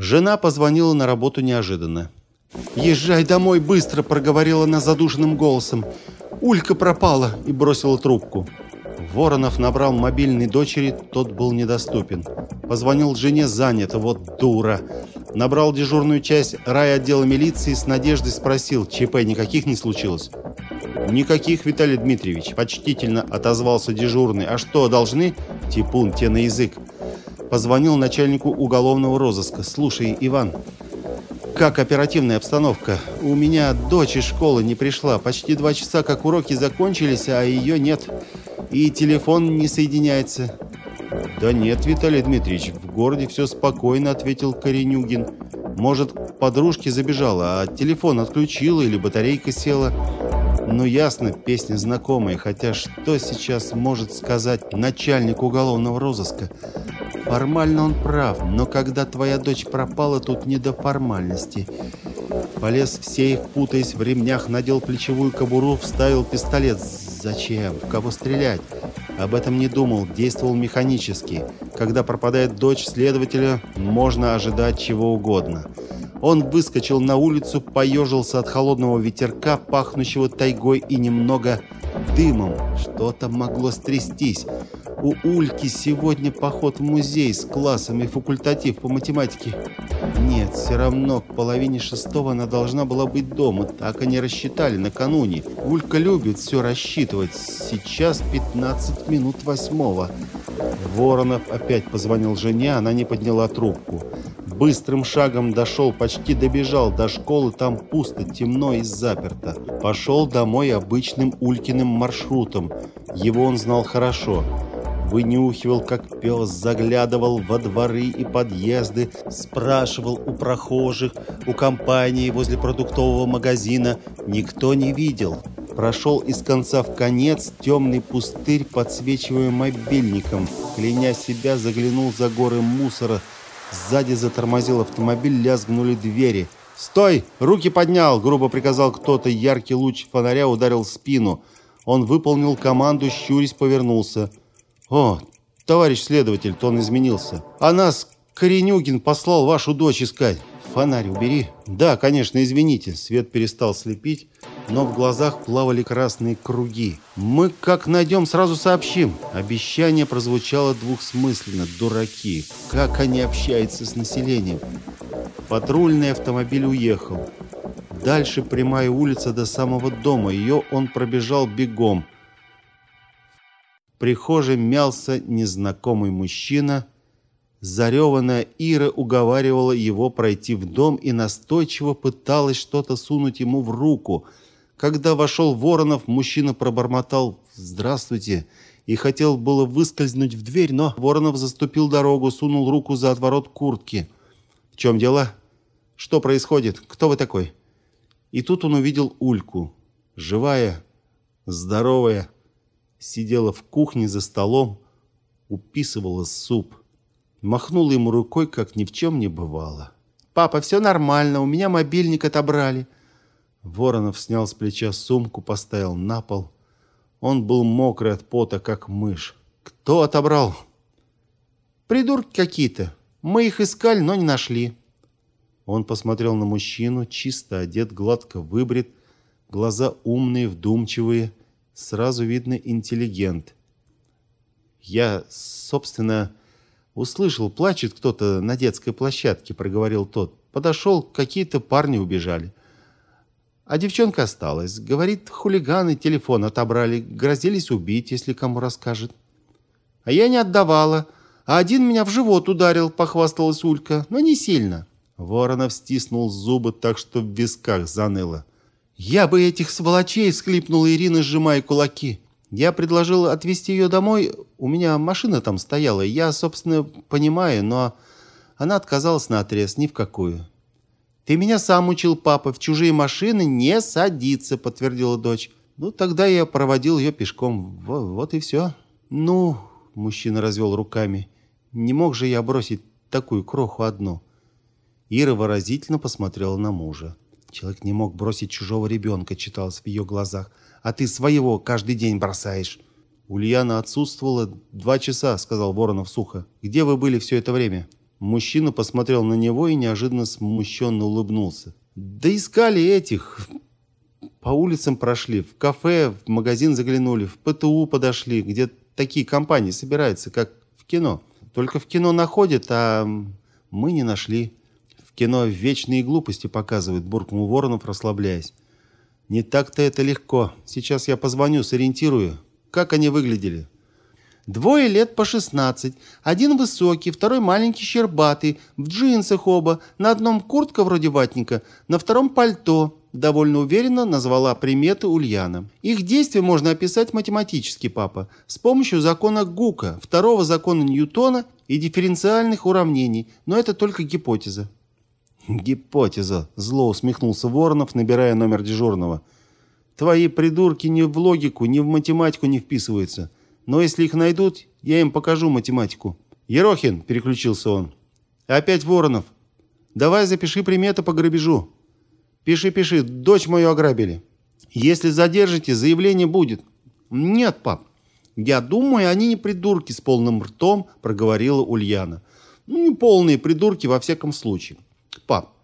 Жена позвонила на работу неожиданно. «Езжай домой быстро!» – проговорила она задушенным голосом. «Улька пропала!» – и бросила трубку. Воронов набрал мобильный дочери, тот был недоступен. Позвонил жене, занято, вот дура. Набрал дежурную часть райотдела милиции, с надеждой спросил, ЧП никаких не случилось? «Никаких, Виталий Дмитриевич», – почтительно отозвался дежурный. «А что, должны?» «Типун, те на язык». Позвонил начальнику уголовного розыска. «Слушай, Иван, как оперативная обстановка? У меня дочь из школы не пришла. Почти два часа, как уроки закончились, а ее нет. И телефон не соединяется». «Да нет, Виталий Дмитриевич, в городе все спокойно», — ответил Коренюгин. «Может, к подружке забежала, а телефон отключила или батарейка села?» Ну ясно, песня знакомая, хотя что сейчас может сказать начальник уголовного розыска? Формально он прав, но когда твоя дочь пропала, тут не до формальности. Полез в сейф, путаясь в ремнях, надел плечевую кобуру, вставил пистолет. Зачем? В кого стрелять? Об этом не думал, действовал механически. Когда пропадает дочь следователя, можно ожидать чего угодно. Он выскочил на улицу, поежился от холодного ветерка, пахнущего тайгой и немного дымом. Что-то могло стрястись. У Ульки сегодня поход в музей с классом и факультатив по математике. Нет, все равно к половине шестого она должна была быть дома. Так они рассчитали накануне. Улька любит все рассчитывать. Сейчас 15 минут восьмого. Воронов опять позвонил жене, она не подняла трубку. Быстрым шагом дошел, почти добежал до школы, там пусто, темно и заперто. Пошел домой обычным Улькиным маршрутом. Его он знал хорошо. Вынюхивал, как пес, заглядывал во дворы и подъезды, спрашивал у прохожих, у компании возле продуктового магазина. Никто не видел. Прошел из конца в конец темный пустырь, подсвечивая мобильником. Кляня себя, заглянул за горы мусора, Сзади затормозил автомобиль, лязгнули двери. «Стой! Руки поднял!» – грубо приказал кто-то. Яркий луч фонаря ударил в спину. Он выполнил команду, щурясь повернулся. «О, товарищ следователь, то он изменился. А нас Коренюгин послал вашу дочь искать. Фонарь убери». «Да, конечно, извините». Свет перестал слепить но в глазах плавали красные круги. «Мы как найдем, сразу сообщим». Обещание прозвучало двухсмысленно. Дураки. Как они общаются с населением? Патрульный автомобиль уехал. Дальше прямая улица до самого дома. Ее он пробежал бегом. Прихожей мялся незнакомый мужчина. Зареванная Ира уговаривала его пройти в дом и настойчиво пыталась что-то сунуть ему в руку – когда вошел Воронов, мужчина пробормотал «Здравствуйте» и хотел было выскользнуть в дверь, но Воронов заступил дорогу, сунул руку за отворот куртки. «В чем дело? Что происходит? Кто вы такой?» И тут он увидел Ульку. Живая, здоровая, сидела в кухне за столом, уписывала суп. Махнула ему рукой, как ни в чем не бывало. «Папа, все нормально, у меня мобильник отобрали». Воронов снял с плеча сумку, поставил на пол. Он был мокрый от пота, как мышь. «Кто отобрал?» «Придурки какие-то. Мы их искали, но не нашли». Он посмотрел на мужчину, чисто одет, гладко выбрит, глаза умные, вдумчивые. Сразу видно интеллигент. «Я, собственно, услышал, плачет кто-то на детской площадке», — проговорил тот. «Подошел, какие-то парни убежали». А девчонка осталась. Говорит, хулиганы телефон отобрали, грозились убить, если кому расскажет. А я не отдавала. А один меня в живот ударил, похвасталась Улька, но не сильно. Воронов стиснул зубы так, что в висках заныло. «Я бы этих сволочей!» — схлипнула Ирина, сжимая кулаки. Я предложил отвезти ее домой. У меня машина там стояла. Я, собственно, понимаю, но она отказалась на отрез ни в какую. «Ты меня сам учил, папа, в чужие машины не садиться», — подтвердила дочь. «Ну, тогда я проводил ее пешком. Вот, вот и все». «Ну...» — мужчина развел руками. «Не мог же я бросить такую кроху одну». Ира выразительно посмотрела на мужа. «Человек не мог бросить чужого ребенка», — читалось в ее глазах. «А ты своего каждый день бросаешь». «Ульяна отсутствовала два часа», — сказал Воронов сухо. «Где вы были все это время?» Мужчина посмотрел на него и неожиданно смущенно улыбнулся. «Да искали этих. По улицам прошли, в кафе, в магазин заглянули, в ПТУ подошли, где такие компании собираются, как в кино. Только в кино находят, а мы не нашли. В кино вечные глупости показывают», – буркнул Воронов, расслабляясь. «Не так-то это легко. Сейчас я позвоню, сориентирую. Как они выглядели?» Двое лет по шестнадцать. Один высокий, второй маленький щербатый, в джинсах оба, на одном куртка вроде ватника, на втором пальто. Довольно уверенно назвала приметы Ульяна. Их действия можно описать математически, папа, с помощью закона Гука, второго закона Ньютона и дифференциальных уравнений, но это только гипотеза. Гипотеза, зло усмехнулся Воронов, набирая номер дежурного. Твои придурки ни в логику, ни в математику не вписываются. Но если их найдут, я им покажу математику. Ерохин, переключился он. Опять Воронов. Давай запиши приметы по грабежу. Пиши, пиши, дочь мою ограбили. Если задержите, заявление будет. Нет, пап. Я думаю, они не придурки с полным ртом, проговорила Ульяна. Ну, не полные придурки во всяком случае. Пап,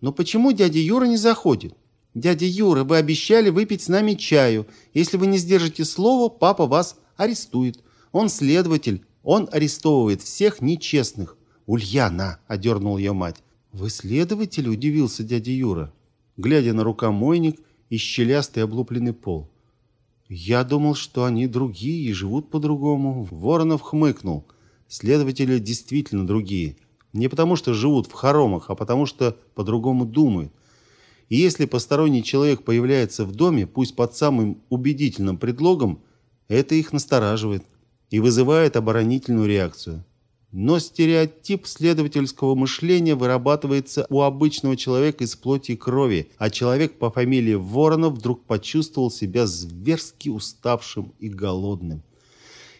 но почему дядя Юра не заходит? Дядя Юра, вы обещали выпить с нами чаю. Если вы не сдержите слово, папа вас арестует. Он следователь, он арестовывает всех нечестных. Ульяна, одернул ее мать. Вы следователь? Удивился дядя Юра, глядя на рукомойник и щелястый облупленный пол. Я думал, что они другие и живут по-другому. Воронов хмыкнул. Следователи действительно другие. Не потому, что живут в хоромах, а потому, что по-другому думают. И если посторонний человек появляется в доме, пусть под самым убедительным предлогом, это их настораживает и вызывает оборонительную реакцию. Но стереотип следовательского мышления вырабатывается у обычного человека из плоти и крови, а человек по фамилии Воронов вдруг почувствовал себя зверски уставшим и голодным.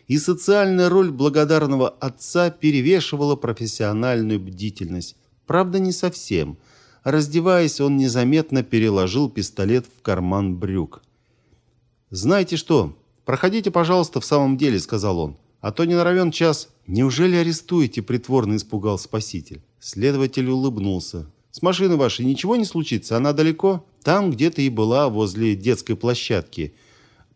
И социальная роль благодарного отца перевешивала профессиональную бдительность. Правда, не совсем. Раздеваясь, он незаметно переложил пистолет в карман брюк. «Знаете что?» «Проходите, пожалуйста, в самом деле», — сказал он. «А то не наравен час». «Неужели арестуете?» — притворно испугал спаситель. Следователь улыбнулся. «С машиной вашей ничего не случится? Она далеко?» «Там где-то и была, возле детской площадки.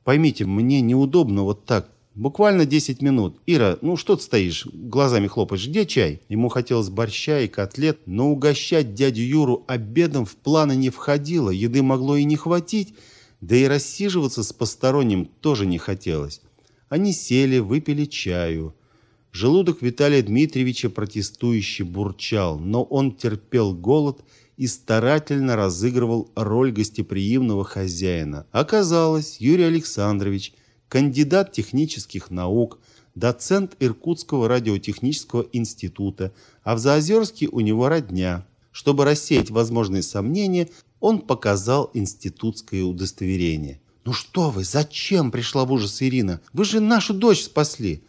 Поймите, мне неудобно вот так. Буквально 10 минут. Ира, ну что ты стоишь, глазами хлопаешь? Где чай?» Ему хотелось борща и котлет, но угощать дядю Юру обедом в планы не входило. Еды могло и не хватить. Да и рассиживаться с посторонним тоже не хотелось. Они сели, выпили чаю. Желудок Виталия Дмитриевича протестующе бурчал, но он терпел голод и старательно разыгрывал роль гостеприимного хозяина. Оказалось, Юрий Александрович, кандидат технических наук, доцент Иркутского радиотехнического института, а в Заозерске у него родня. Чтобы рассеять возможные сомнения, он показал институтское удостоверение. «Ну что вы, зачем?» – пришла в ужас Ирина. «Вы же нашу дочь спасли!»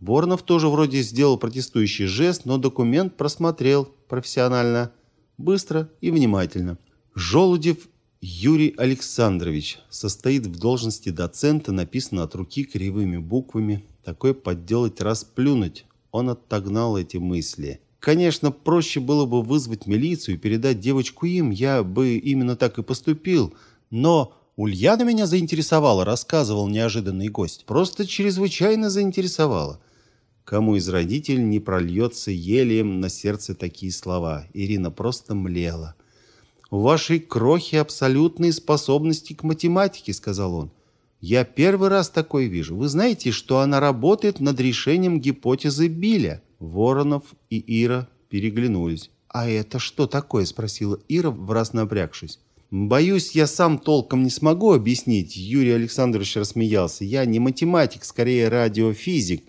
Воронов тоже вроде сделал протестующий жест, но документ просмотрел профессионально, быстро и внимательно. Желудев Юрий Александрович состоит в должности доцента, написано от руки кривыми буквами. Такое подделать расплюнуть. Он отогнал эти мысли. Конечно, проще было бы вызвать милицию и передать девочку им, я бы именно так и поступил. Но Ульяна меня заинтересовала, рассказывал неожиданный гость. Просто чрезвычайно заинтересовала. Кому из родителей не прольется елеем на сердце такие слова? Ирина просто млела. «У вашей крохи абсолютные способности к математике», — сказал он. «Я первый раз такой вижу. Вы знаете, что она работает над решением гипотезы Биля?» Воронов и Ира переглянулись. «А это что такое?» – спросила Ира, враз напрягшись. «Боюсь, я сам толком не смогу объяснить», – Юрий Александрович рассмеялся. «Я не математик, скорее радиофизик.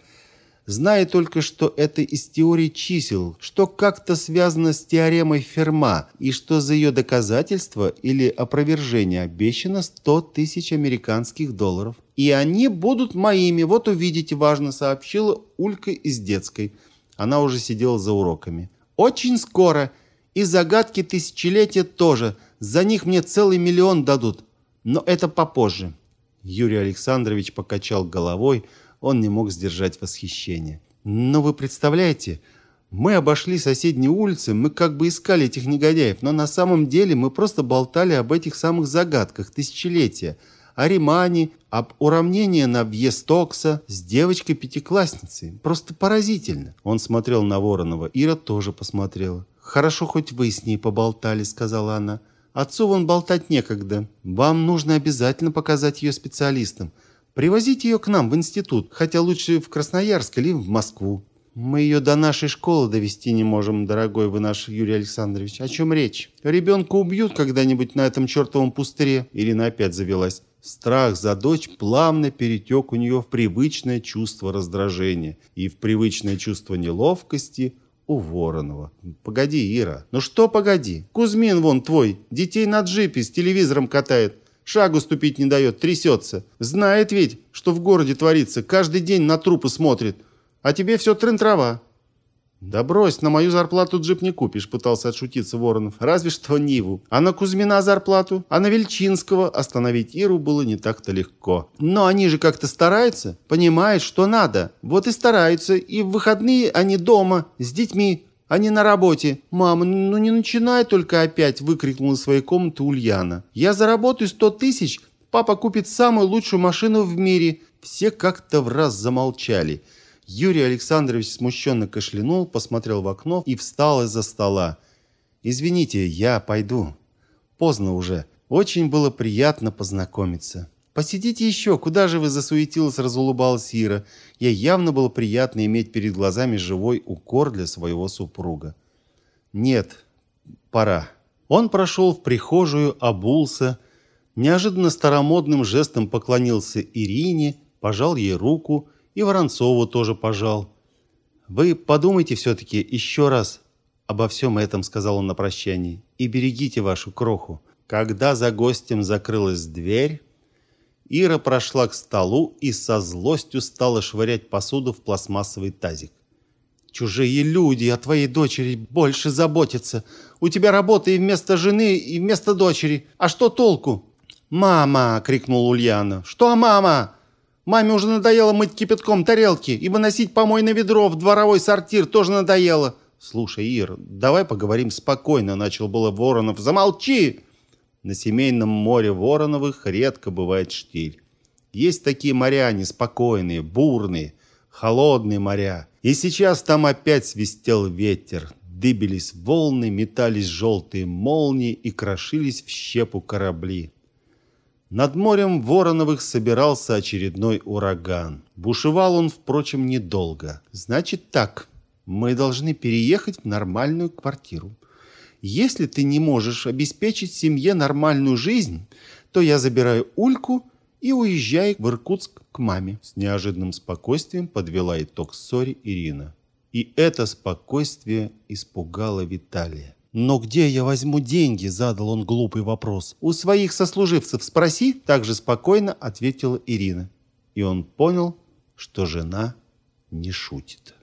Знаю только, что это из теории чисел, что как-то связано с теоремой Ферма, и что за ее доказательство или опровержение обещано 100 тысяч американских долларов. И они будут моими, вот увидите, важно сообщила Улька из детской. Она уже сидела за уроками. «Очень скоро. И загадки тысячелетия тоже. За них мне целый миллион дадут. Но это попозже». Юрий Александрович покачал головой. Он не мог сдержать восхищение. «Но вы представляете, Мы обошли соседние улицы, мы как бы искали этих негодяев, но на самом деле мы просто болтали об этих самых загадках тысячелетия. О Римане, об уравнении на Вьестокса с девочкой-пятиклассницей. Просто поразительно. Он смотрел на Воронова. Ира тоже посмотрела. «Хорошо, хоть вы с ней поболтали», — сказала она. «Отцу вон болтать некогда. Вам нужно обязательно показать ее специалистам. Привозите ее к нам в институт, хотя лучше в Красноярск или в Москву». «Мы ее до нашей школы довести не можем, дорогой вы наш Юрий Александрович. О чем речь? Ребенка убьют когда-нибудь на этом чертовом пустыре?» Ирина опять завелась. Страх за дочь плавно перетек у нее в привычное чувство раздражения и в привычное чувство неловкости у Воронова. «Погоди, Ира, ну что погоди? Кузьмин вон твой, детей на джипе с телевизором катает». Шагу ступить не дает, трясется. Знает ведь, что в городе творится. Каждый день на трупы смотрит. А тебе все трын-трава». «Да брось, на мою зарплату джип не купишь», — пытался отшутиться Воронов. «Разве что Ниву. А на Кузьмина зарплату, а на Вельчинского остановить Иру было не так-то легко. Но они же как-то стараются, понимают, что надо. Вот и стараются. И в выходные они дома, с детьми, а не на работе. «Мама, ну не начинай только опять!» – выкрикнула из своей комнаты Ульяна. «Я заработаю сто тысяч, папа купит самую лучшую машину в мире». Все как-то в раз замолчали – Юрий Александрович смущенно кашлянул, посмотрел в окно и встал из-за стола. «Извините, я пойду. Поздно уже. Очень было приятно познакомиться». «Посидите еще, куда же вы засуетилась?» – разулыбалась Ира. Ей явно было приятно иметь перед глазами живой укор для своего супруга. «Нет, пора». Он прошел в прихожую, обулся, неожиданно старомодным жестом поклонился Ирине, пожал ей руку и Воронцову тоже пожал. «Вы подумайте все-таки еще раз обо всем этом», — сказал он на прощании, — «и берегите вашу кроху». Когда за гостем закрылась дверь, Ира прошла к столу и со злостью стала швырять посуду в пластмассовый тазик. «Чужие люди о твоей дочери больше заботятся. У тебя работа и вместо жены, и вместо дочери. А что толку?» «Мама!» — крикнула Ульяна. «Что мама?» Маме уже надоело мыть кипятком тарелки и выносить помойное ведро в дворовой сортир тоже надоело. Слушай, Ир, давай поговорим спокойно, начал было Воронов. Замолчи! На семейном море Вороновых редко бывает штиль. Есть такие моря неспокойные, бурные, холодные моря. И сейчас там опять свистел ветер. Дыбились волны, метались желтые молнии и крошились в щепу корабли. Над морем Вороновых собирался очередной ураган. Бушевал он, впрочем, недолго. Значит так, мы должны переехать в нормальную квартиру. Если ты не можешь обеспечить семье нормальную жизнь, то я забираю Ульку и уезжаю в Иркутск к маме. С неожиданным спокойствием подвела итог ссоре Ирина. И это спокойствие испугало Виталия. «Но где я возьму деньги?» – задал он глупый вопрос. «У своих сослуживцев спроси», – также спокойно ответила Ирина. И он понял, что жена не шутит.